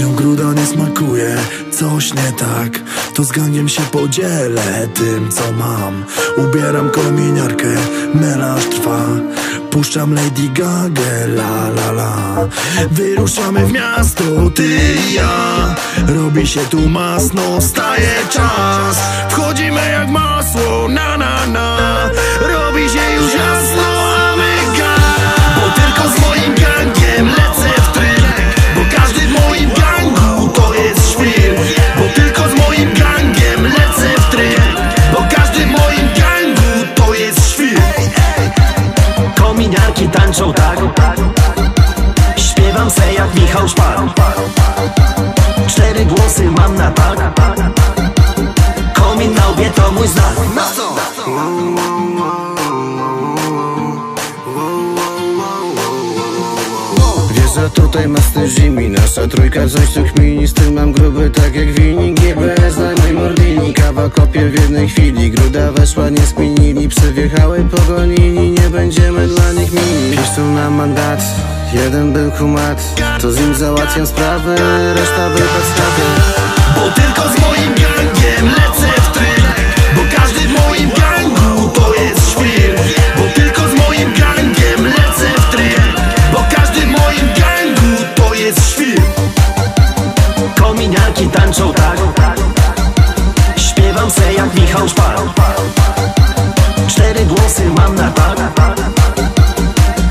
Bruda nie smakuje, coś nie tak To z gangiem się podzielę tym co mam. Ubieram kominiarkę, melanż trwa. Puszczam Lady Gaga, la la la. Wyruszamy w miasto, ty i ja. Robi się tu masno, staje czas. Wchodzimy jak masło, na na na Śpiewam se jak Michał Szpak Cztery głosy mam na tak. Komin na łbie to mój znak. Wiesz, że tutaj masny zimi Nasza trójka coś tu kmini Z tym mam gruby tak jak winik GBS na moj Kawa kopie w jednej chwili. Gruda weszła, nie skminili Psy wjechały, pogonili. Nie będziemy dla nich mili. Piszą nam mandat Jeden był kumat. To z nim załatwiam sprawę Reszta wypad straty Bo tylko z moim gangiem lecę w tryb. Bo każdy w moim gangu to jest świr. Bo tylko z moim gangiem lecę w tryb. Bo każdy w moim gangu to jest świr. Kominiarki tańczą tak Śpiewam se jak Michał Szpak Cztery głosy mam na tak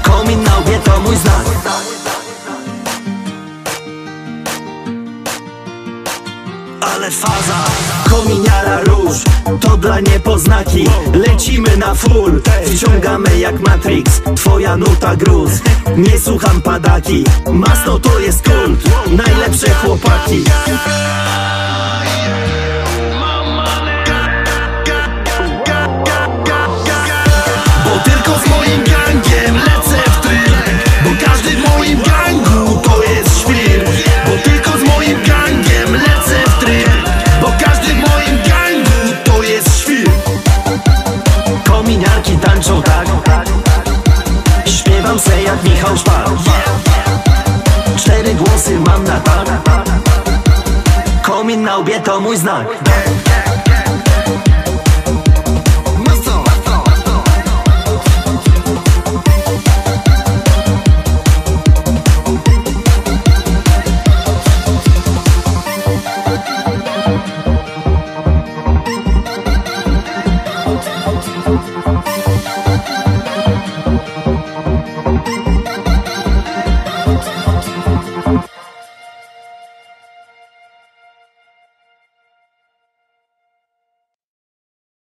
Komin na łbie to mój znak. Ale faza, kominiara róż To dla niepoznaki. Lecimy na full Wciągamy jak Matrix. Twoja nuta gruz Nie słucham padaki. Masno to jest kult Najlepsze chłopaki jak Michał Szpak Cztery głosy mam na tak Komin na łbie to mój znak